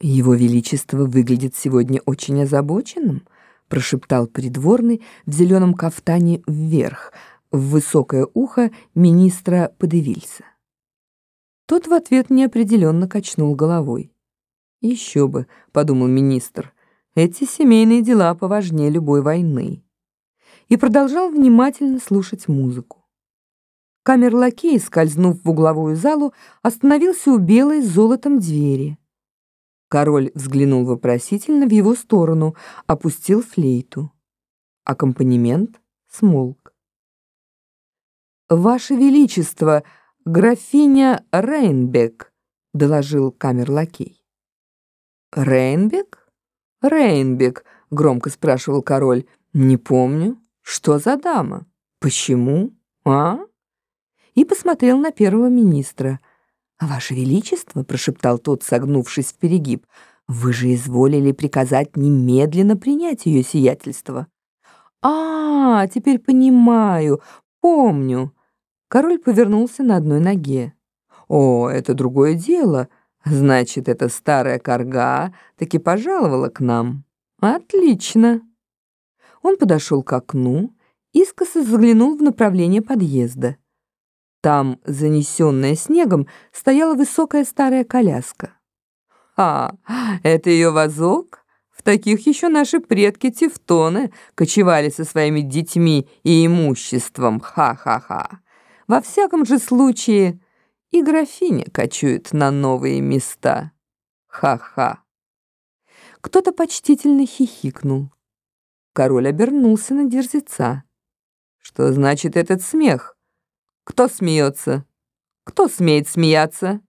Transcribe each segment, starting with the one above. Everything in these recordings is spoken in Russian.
«Его Величество выглядит сегодня очень озабоченным», прошептал придворный в зеленом кафтане вверх, в высокое ухо министра Подевильса. Тот в ответ неопределенно качнул головой. «Еще бы», — подумал министр, — «эти семейные дела поважнее любой войны». И продолжал внимательно слушать музыку. Камерлакей, скользнув в угловую залу, остановился у белой с золотом двери. Король взглянул вопросительно в его сторону, опустил флейту. Аккомпанемент смолк. «Ваше Величество, графиня Рейнбек», — доложил камерлакей. «Рейнбек? Рейнбек», — громко спрашивал король. «Не помню. Что за дама? Почему? А?» И посмотрел на первого министра — «Ваше Величество», — прошептал тот, согнувшись в перегиб, «вы же изволили приказать немедленно принять ее сиятельство». «А, теперь понимаю, помню». Король повернулся на одной ноге. «О, это другое дело. Значит, эта старая корга таки пожаловала к нам. Отлично». Он подошел к окну, искоса заглянул в направление подъезда. Там, занесенная снегом, стояла высокая старая коляска. «А, это ее вазок? В таких еще наши предки-тевтоны кочевали со своими детьми и имуществом. Ха-ха-ха. Во всяком же случае, и графиня кочует на новые места. Ха-ха». Кто-то почтительно хихикнул. Король обернулся на дерзеца. «Что значит этот смех?» Кто смеется? Кто смеет смеяться?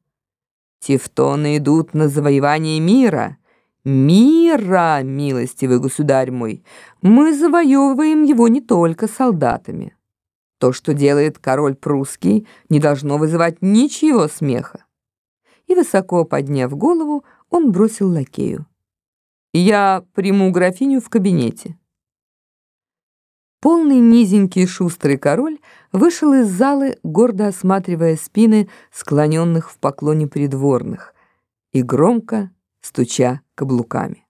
Тевтоны идут на завоевание мира. Мира, милостивый государь мой. Мы завоевываем его не только солдатами. То, что делает король прусский, не должно вызывать ничего смеха. И высоко подняв голову, он бросил лакею. «Я приму графиню в кабинете». Полный низенький шустрый король вышел из залы, гордо осматривая спины склоненных в поклоне придворных и громко стуча каблуками.